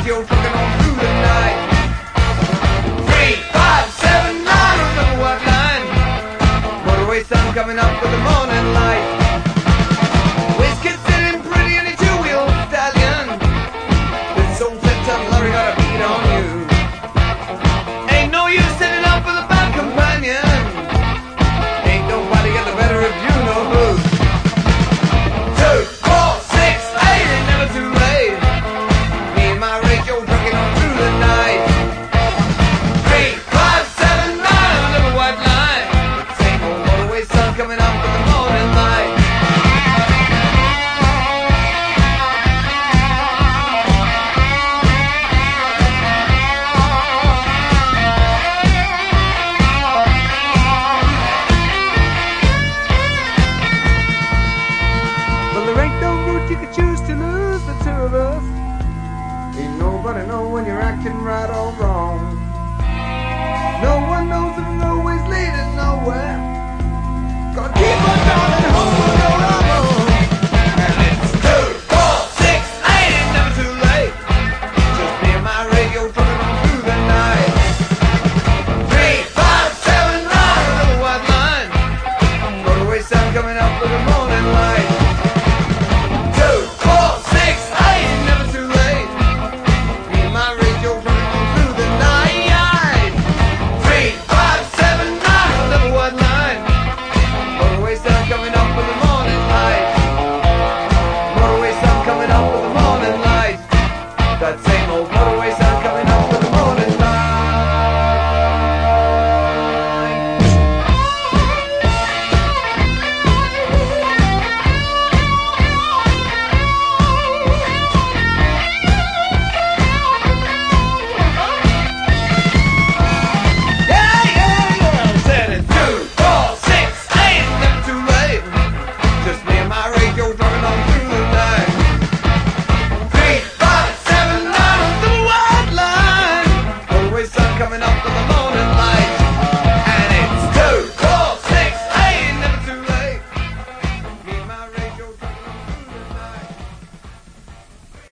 radio trucking on through the night. Three, five, seven, nine, I don't know what line. Motorway coming up with the morning light. sun coming up for the morning light.